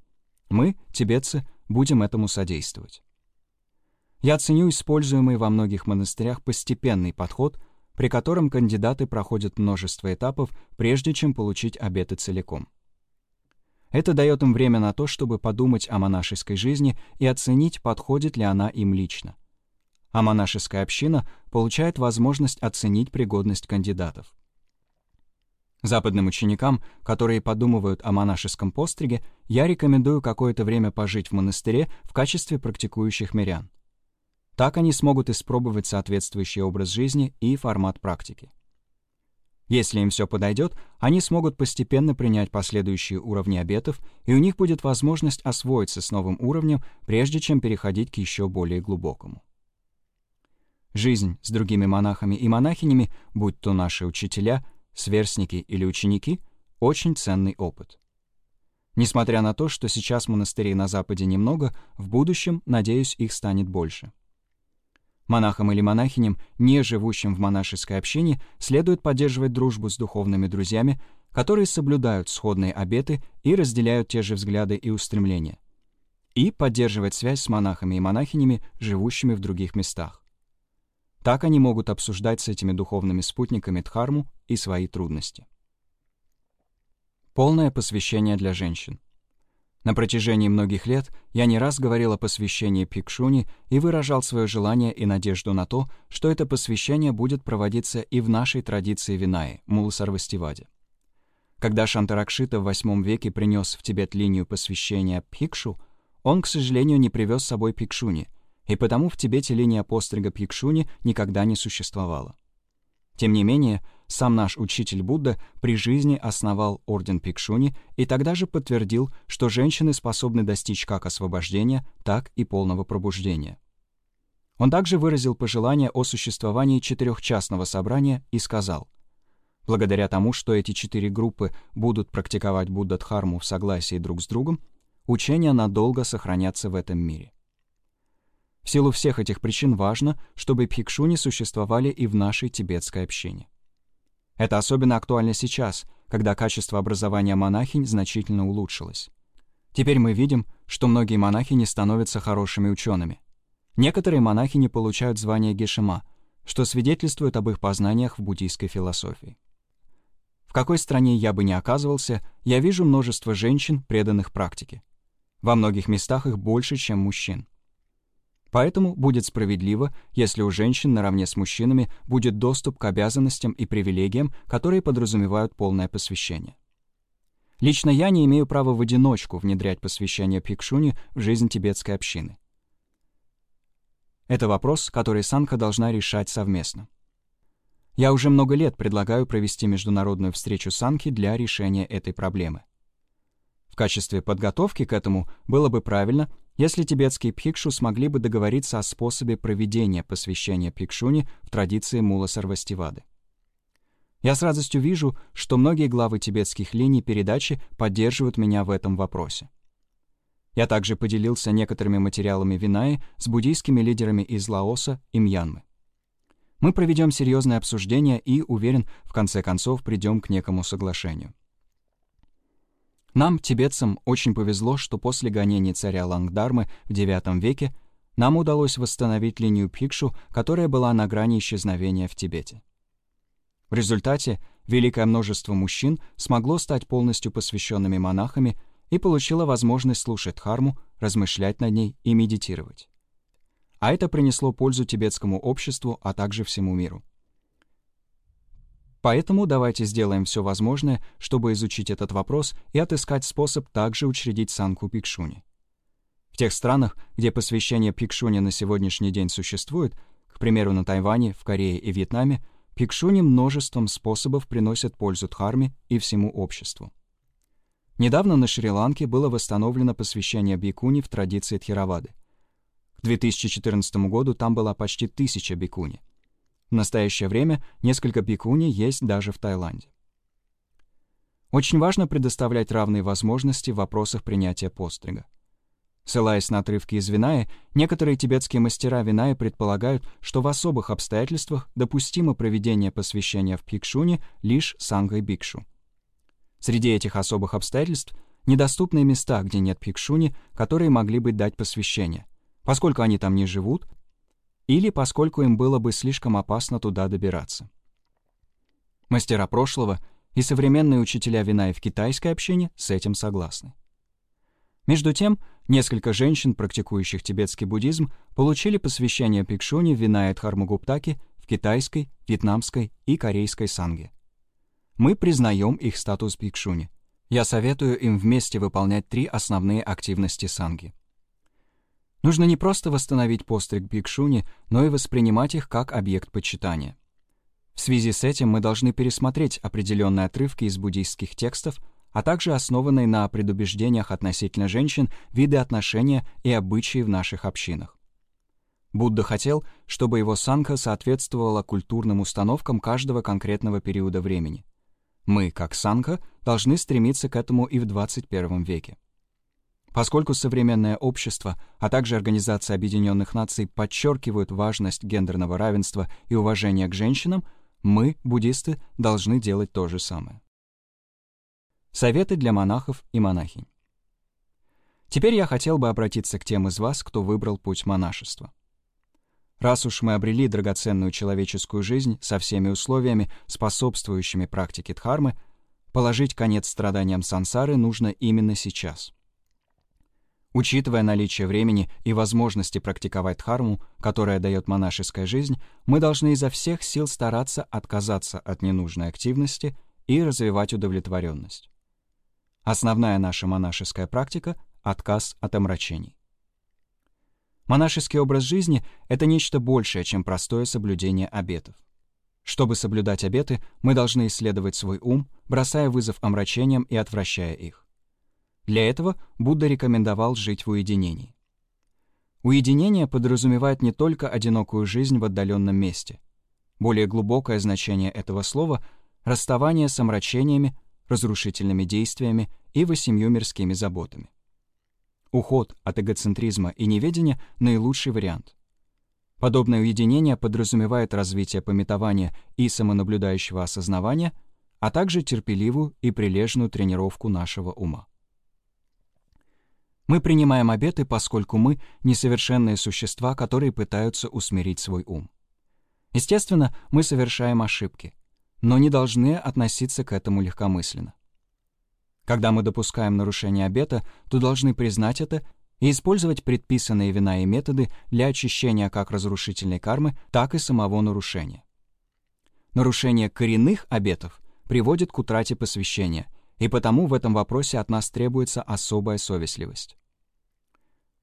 Мы, тибетцы, будем этому содействовать. Я ценю используемый во многих монастырях постепенный подход, при котором кандидаты проходят множество этапов, прежде чем получить обеты целиком. Это дает им время на то, чтобы подумать о монашеской жизни и оценить, подходит ли она им лично. А монашеская община получает возможность оценить пригодность кандидатов. Западным ученикам, которые подумывают о монашеском постриге, я рекомендую какое-то время пожить в монастыре в качестве практикующих мирян. Так они смогут испробовать соответствующий образ жизни и формат практики. Если им все подойдет, они смогут постепенно принять последующие уровни обетов, и у них будет возможность освоиться с новым уровнем, прежде чем переходить к еще более глубокому. Жизнь с другими монахами и монахинями, будь то наши учителя, сверстники или ученики, очень ценный опыт. Несмотря на то, что сейчас монастырей на Западе немного, в будущем, надеюсь, их станет больше. Монахам или монахиням, не живущим в монашеской общине, следует поддерживать дружбу с духовными друзьями, которые соблюдают сходные обеты и разделяют те же взгляды и устремления, и поддерживать связь с монахами и монахинями, живущими в других местах. Так они могут обсуждать с этими духовными спутниками Дхарму и свои трудности. Полное посвящение для женщин. На протяжении многих лет я не раз говорил о посвящении Пикшуни и выражал свое желание и надежду на то, что это посвящение будет проводиться и в нашей традиции Винаи, Мулсарвастиваде. Когда Шантаракшита в VIII веке принес в Тибет линию посвящения Пикшу, он, к сожалению, не привез с собой Пикшуни, и потому в Тибете линия пострига Пикшуни никогда не существовала. Тем не менее, сам наш учитель Будда при жизни основал орден Пикшуни и тогда же подтвердил, что женщины способны достичь как освобождения, так и полного пробуждения. Он также выразил пожелание о существовании четырехчастного собрания и сказал, «Благодаря тому, что эти четыре группы будут практиковать Будда-дхарму в согласии друг с другом, учения надолго сохранятся в этом мире». В силу всех этих причин важно, чтобы пхикшуни существовали и в нашей тибетской общине. Это особенно актуально сейчас, когда качество образования монахинь значительно улучшилось. Теперь мы видим, что многие монахини становятся хорошими учеными. Некоторые монахини получают звание гешима, что свидетельствует об их познаниях в буддийской философии. В какой стране я бы ни оказывался, я вижу множество женщин, преданных практике. Во многих местах их больше, чем мужчин. Поэтому будет справедливо, если у женщин наравне с мужчинами будет доступ к обязанностям и привилегиям, которые подразумевают полное посвящение. Лично я не имею права в одиночку внедрять посвящение Пикшуни в жизнь тибетской общины. Это вопрос, который Санха должна решать совместно. Я уже много лет предлагаю провести международную встречу Санхи для решения этой проблемы. В качестве подготовки к этому было бы правильно, если тибетские пхикшу смогли бы договориться о способе проведения посвящения пхикшуни в традиции Мула Сарвастивады. Я с радостью вижу, что многие главы тибетских линий передачи поддерживают меня в этом вопросе. Я также поделился некоторыми материалами Винаи с буддийскими лидерами из Лаоса и Мьянмы. Мы проведем серьезное обсуждение и, уверен, в конце концов придем к некому соглашению. Нам, тибетцам, очень повезло, что после гонений царя Лангдармы в IX веке нам удалось восстановить линию Пикшу, которая была на грани исчезновения в Тибете. В результате великое множество мужчин смогло стать полностью посвященными монахами и получило возможность слушать дхарму, размышлять над ней и медитировать а это принесло пользу тибетскому обществу, а также всему миру. Поэтому давайте сделаем все возможное, чтобы изучить этот вопрос и отыскать способ также учредить санку Пикшуни. В тех странах, где посвящение Пикшуни на сегодняшний день существует, к примеру, на Тайване, в Корее и Вьетнаме, Пикшуни множеством способов приносят пользу Дхарме и всему обществу. Недавно на Шри-Ланке было восстановлено посвящение Бикуни в традиции Тхеравады — к 2014 году там была почти тысяча бикуни. В настоящее время несколько бикуни есть даже в Таиланде. Очень важно предоставлять равные возможности в вопросах принятия пострига. Ссылаясь на отрывки из Виная, некоторые тибетские мастера Виная предполагают, что в особых обстоятельствах допустимо проведение посвящения в Пикшуне лишь сангой бикшу. Среди этих особых обстоятельств недоступные места, где нет Пикшуни, которые могли бы дать посвящение — поскольку они там не живут, или поскольку им было бы слишком опасно туда добираться. Мастера прошлого и современные учителя вина и в китайской общине с этим согласны. Между тем, несколько женщин, практикующих тибетский буддизм, получили посвящение Пикшуни вина и Дхармагуптаки в китайской, вьетнамской и корейской санге. Мы признаем их статус Пикшуни. Я советую им вместе выполнять три основные активности санги — Нужно не просто восстановить постриг Бикшуни, но и воспринимать их как объект почитания. В связи с этим мы должны пересмотреть определенные отрывки из буддийских текстов, а также основанные на предубеждениях относительно женщин виды отношения и обычаи в наших общинах. Будда хотел, чтобы его санха соответствовала культурным установкам каждого конкретного периода времени. Мы, как санха, должны стремиться к этому и в 21 веке. Поскольку современное общество, а также Организация Объединенных Наций подчеркивают важность гендерного равенства и уважения к женщинам, мы, буддисты, должны делать то же самое. Советы для монахов и монахинь. Теперь я хотел бы обратиться к тем из вас, кто выбрал путь монашества. Раз уж мы обрели драгоценную человеческую жизнь со всеми условиями, способствующими практике дхармы, положить конец страданиям сансары нужно именно сейчас. Учитывая наличие времени и возможности практиковать дхарму, которая дает монашеская жизнь, мы должны изо всех сил стараться отказаться от ненужной активности и развивать удовлетворенность. Основная наша монашеская практика — отказ от омрачений. Монашеский образ жизни — это нечто большее, чем простое соблюдение обетов. Чтобы соблюдать обеты, мы должны исследовать свой ум, бросая вызов омрачениям и отвращая их. Для этого Будда рекомендовал жить в уединении. Уединение подразумевает не только одинокую жизнь в отдаленном месте. Более глубокое значение этого слова — расставание с омрачениями, разрушительными действиями и восемью мирскими заботами. Уход от эгоцентризма и неведения — наилучший вариант. Подобное уединение подразумевает развитие пометования и самонаблюдающего осознавания, а также терпеливую и прилежную тренировку нашего ума. Мы принимаем обеты, поскольку мы — несовершенные существа, которые пытаются усмирить свой ум. Естественно, мы совершаем ошибки, но не должны относиться к этому легкомысленно. Когда мы допускаем нарушение обета, то должны признать это и использовать предписанные вина и методы для очищения как разрушительной кармы, так и самого нарушения. Нарушение коренных обетов приводит к утрате посвящения и потому в этом вопросе от нас требуется особая совестливость.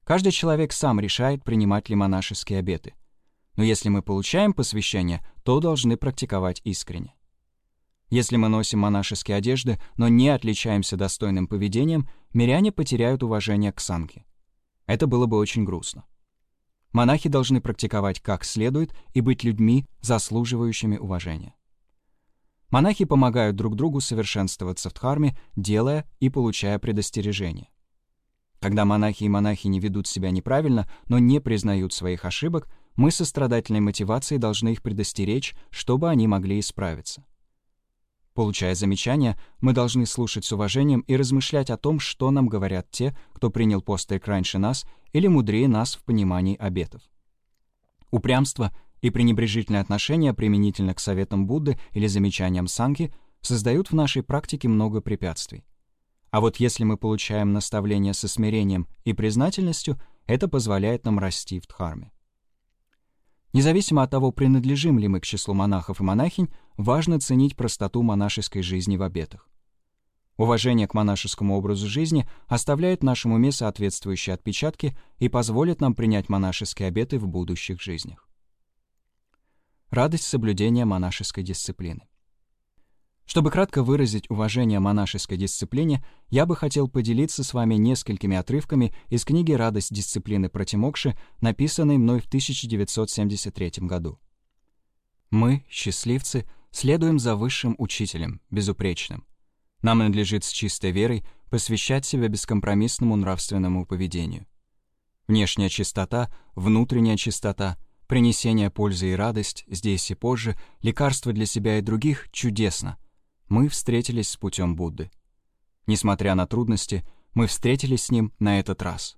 Каждый человек сам решает, принимать ли монашеские обеты. Но если мы получаем посвящение, то должны практиковать искренне. Если мы носим монашеские одежды, но не отличаемся достойным поведением, миряне потеряют уважение к санке. Это было бы очень грустно. Монахи должны практиковать как следует и быть людьми, заслуживающими уважения. Монахи помогают друг другу совершенствоваться в Дхарме, делая и получая предостережения. Когда монахи и монахини ведут себя неправильно, но не признают своих ошибок, мы со страдательной мотивацией должны их предостеречь, чтобы они могли исправиться. Получая замечания, мы должны слушать с уважением и размышлять о том, что нам говорят те, кто принял постриг раньше нас или мудрее нас в понимании обетов. Упрямство и пренебрежительное отношение применительно к советам Будды или замечаниям Санки создают в нашей практике много препятствий. А вот если мы получаем наставления со смирением и признательностью, это позволяет нам расти в Дхарме. Независимо от того, принадлежим ли мы к числу монахов и монахинь, важно ценить простоту монашеской жизни в обетах. Уважение к монашескому образу жизни оставляет в нашем уме соответствующие отпечатки и позволит нам принять монашеские обеты в будущих жизнях. Радость соблюдения монашеской дисциплины. Чтобы кратко выразить уважение монашеской дисциплине, я бы хотел поделиться с вами несколькими отрывками из книги «Радость дисциплины Протимокши», написанной мной в 1973 году. Мы, счастливцы, следуем за высшим учителем, безупречным. Нам надлежит с чистой верой посвящать себя бескомпромиссному нравственному поведению. Внешняя чистота, внутренняя чистота, принесение пользы и радость здесь и позже, лекарства для себя и других чудесно — мы встретились с путем Будды. Несмотря на трудности, мы встретились с ним на этот раз.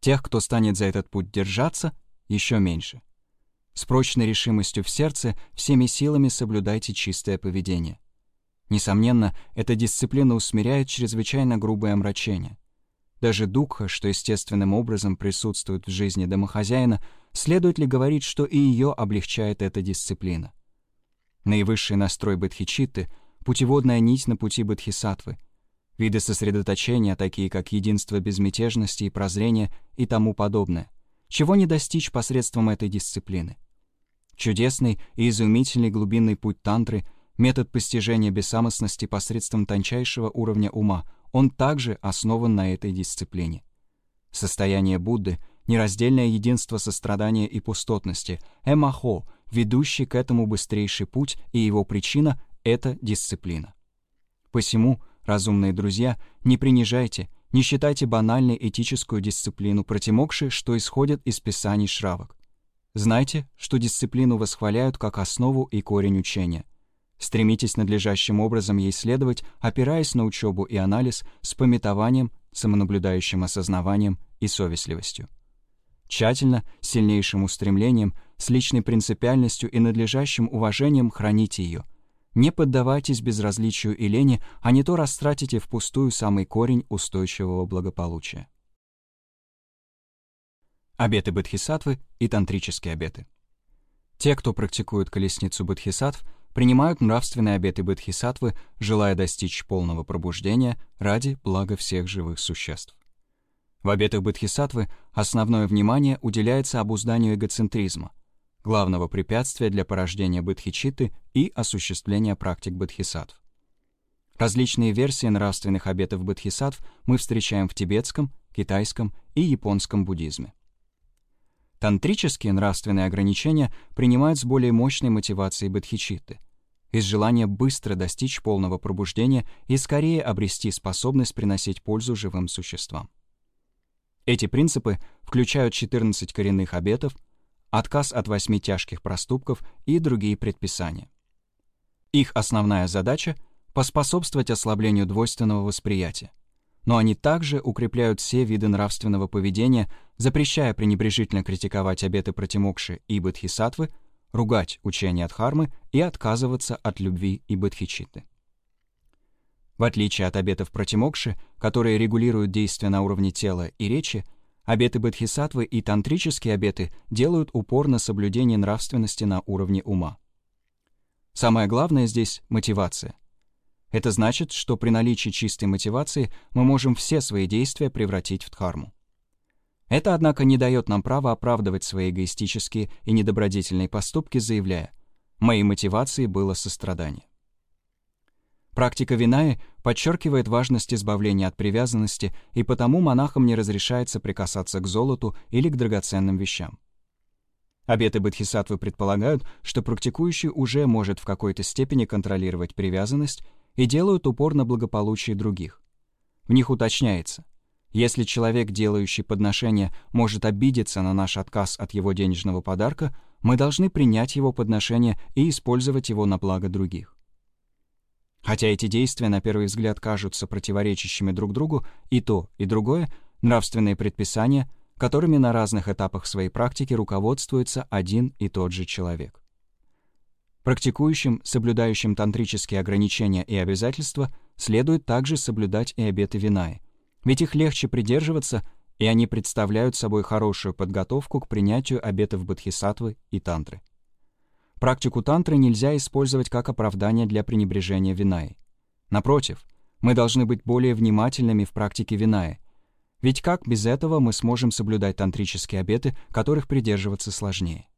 Тех, кто станет за этот путь держаться, еще меньше. С прочной решимостью в сердце всеми силами соблюдайте чистое поведение. Несомненно, эта дисциплина усмиряет чрезвычайно грубое омрачение. Даже духа, что естественным образом присутствует в жизни домохозяина, следует ли говорить, что и ее облегчает эта дисциплина? наивысший настрой бодхичитты, путеводная нить на пути бодхисаттвы, виды сосредоточения, такие как единство безмятежности и прозрения и тому подобное, чего не достичь посредством этой дисциплины. Чудесный и изумительный глубинный путь тантры, метод постижения бессамостности посредством тончайшего уровня ума, он также основан на этой дисциплине. Состояние Будды — нераздельное единство сострадания и пустотности, эмахо, ведущий к этому быстрейший путь, и его причина — это дисциплина. Посему, разумные друзья, не принижайте, не считайте банальной этическую дисциплину протимокши, что исходит из писаний шравок. Знайте, что дисциплину восхваляют как основу и корень учения. Стремитесь надлежащим образом ей следовать, опираясь на учебу и анализ с пометованием, самонаблюдающим осознаванием и совестливостью. Тщательно, сильнейшим устремлением, с личной принципиальностью и надлежащим уважением храните ее. Не поддавайтесь безразличию и лени, а не то растратите впустую самый корень устойчивого благополучия. Обеты Бодхисаттвы и тантрические обеты. Те, кто практикует колесницу Бодхисаттв, принимают нравственные обеты Бодхисаттвы, желая достичь полного пробуждения ради блага всех живых существ. В обетах Бодхисаттвы основное внимание уделяется обузданию эгоцентризма, главного препятствия для порождения бодхичитты и осуществления практик бодхисаттв. Различные версии нравственных обетов бодхисаттв мы встречаем в тибетском, китайском и японском буддизме. Тантрические нравственные ограничения принимают с более мощной мотивацией бодхичитты, из желания быстро достичь полного пробуждения и скорее обрести способность приносить пользу живым существам. Эти принципы включают 14 коренных обетов, отказ от восьми тяжких проступков и другие предписания. Их основная задача — поспособствовать ослаблению двойственного восприятия, но они также укрепляют все виды нравственного поведения, запрещая пренебрежительно критиковать обеты протимокши и бодхисаттвы, ругать учение Дхармы и отказываться от любви и бодхичитты. В отличие от обетов протимокши, которые регулируют действия на уровне тела и речи, обеты бодхисаттвы и тантрические обеты делают упор на соблюдение нравственности на уровне ума. Самое главное здесь — мотивация. Это значит, что при наличии чистой мотивации мы можем все свои действия превратить в дхарму. Это, однако, не дает нам права оправдывать свои эгоистические и недобродетельные поступки, заявляя «моей мотивацией было сострадание». Практика Винаи подчеркивает важность избавления от привязанности, и потому монахам не разрешается прикасаться к золоту или к драгоценным вещам. Обеты Бодхисаттвы предполагают, что практикующий уже может в какой-то степени контролировать привязанность и делают упор на благополучие других. В них уточняется, если человек, делающий подношение, может обидеться на наш отказ от его денежного подарка, мы должны принять его подношение и использовать его на благо других. Хотя эти действия на первый взгляд кажутся противоречащими друг другу, и то, и другое — нравственные предписания, которыми на разных этапах своей практики руководствуется один и тот же человек. Практикующим, соблюдающим тантрические ограничения и обязательства, следует также соблюдать и обеты Винаи, ведь их легче придерживаться, и они представляют собой хорошую подготовку к принятию обетов Бодхисаттвы и Тантры. Практику тантры нельзя использовать как оправдание для пренебрежения винаи. Напротив, мы должны быть более внимательными в практике винаи, ведь как без этого мы сможем соблюдать тантрические обеты, которых придерживаться сложнее?